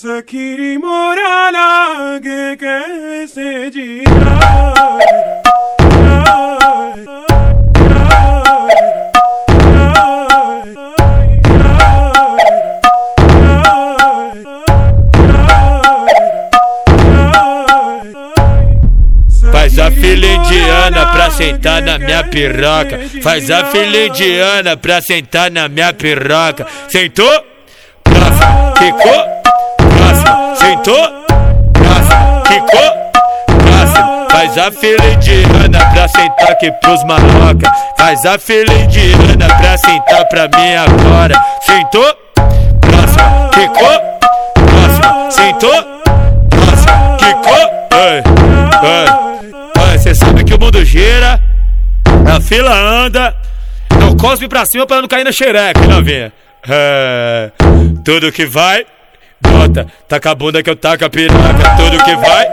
सखी मोरा लागे कैसे जी Faz a fila indiana pra sentar na minha piroca. Faz a fila indiana pra sentar na minha piroca. Sentou? Próximo. Ficou? Sentou? Próximo. Ficou? Próximo. Faz a fila indiana pra sentar aqui pros maloca. Faz a fila indiana pra sentar pra mim agora. Sentou? Próximo. Ficou? Próximo. Sentou? Próximo. Ficou? Ei, ei. Olha, cê sabe que o mundo gira, a fila anda, não cospe pra cima pra não cair na xereca, novinha. É, tudo que vai, bota, taca a bunda que eu taco a piroca. Tudo que vai,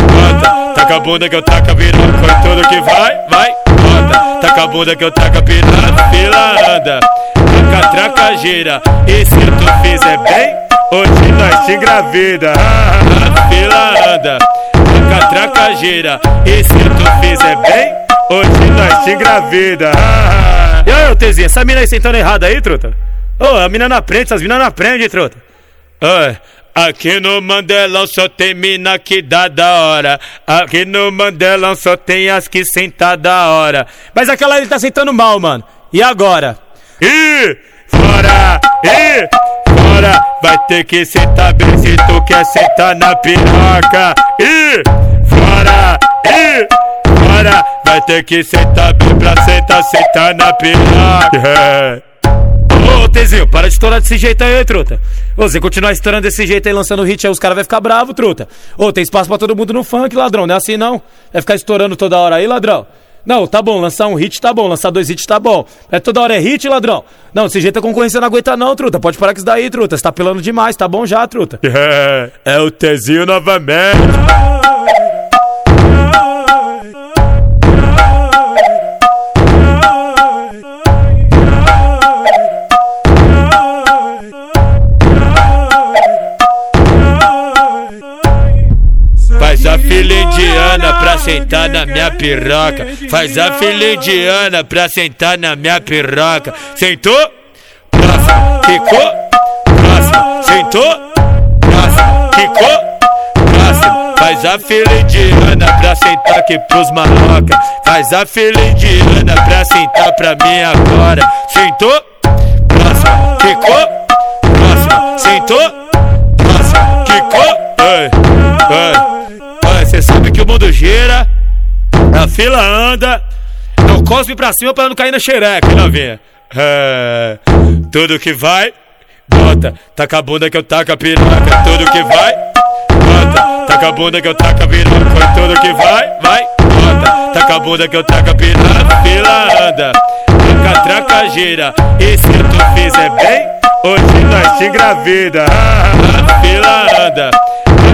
bota, taca a bunda que eu taco a piroca. Tudo que vai, vai, bota, taca a bunda que eu taco a piroca. Fila anda, traca, traca, gira. E se tu fizer bem, hoje nós te engravida. Fila anda traca, traca, gira. E se tu fizer bem, hoje nós te engravida. E aí, Tezinha, essa mina aí sentando errada aí, truta? Ô, a mina não aprende, essas minas não aprendem, truta. Oi. Aqui no Mandelão só tem mina que dá da hora. Aqui no Mandelão só tem as que sentar da hora. Mas aquela ele tá sentando mal, mano. E agora? Ih, fora! Ih, fora! Vai ter que sentar bem se tu quer sentar na piroca. Ih, fora! Ih, fora! Vai ter que sentar bem pra sentar, sentar na piroca. Ô, Tezinho, para de estourar desse jeito aí, truta. Ô, você continuar estourando desse jeito aí, lançando hit aí, os caras vão ficar bravos, truta. Ô, tem espaço pra todo mundo no funk, ladrão, não é assim não. Vai ficar estourando toda hora aí, ladrão. Não, tá bom, lançar um hit tá bom, lançar dois hits tá bom. É toda hora é hit, ladrão. Não, desse jeito a concorrência não aguenta não, truta. Pode parar com isso daí, truta. Você tá pelando demais, tá bom já, truta. É, é o Tezinho novamente. A fila indiana pra sentar na minha piroca. Faz a fila indiana pra sentar na minha piroca. Sentou? Próximo. Ficou? Próximo. Sentou? Próximo. Ficou? Próximo. Faz a fila indiana pra sentar aqui pros maloca. Faz a fila indiana pra sentar pra mim agora. Sentou? Próximo. Ficou? Próximo. Sentou? Próximo. Ficou? Ei, ei. Cê sabe que o mundo gira, a fila anda, não cospe pra cima pra não cair na xereca, novinha. É, tudo que vai, bota, taca a bunda que eu taco a piroca. Tudo que vai, bota, taca a bunda que eu taco a piroca. Tudo que vai, vai, bota, taca a bunda que eu taco a piroca. Fila anda, traca, traca, gira. E se tu fizer bem, hoje nós te engravida. Fila anda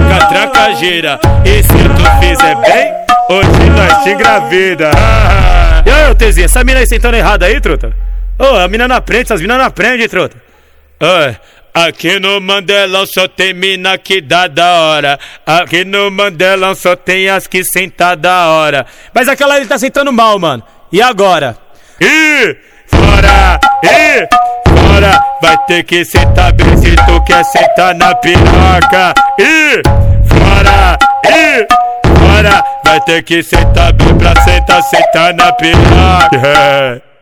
traca, traca, gira. E se tu fizer bem, hoje nós te engravida. E aí, Tezinha, essa mina aí sentando errada aí, truta? Ô, a mina não aprende, essas minas não aprendem, truta. Oi. Aqui no Mandelão só tem mina que dá da hora. Aqui no Mandelão só tem as que sentar da hora. Mas aquela ele tá sentando mal, mano. E agora? Ih, fora! Ih, Vai ter que sentar bem se tu quer sentar na piroca. Ih, fora! Ih, fora! Vai ter que sentar bem pra sentar, sentar na piroca.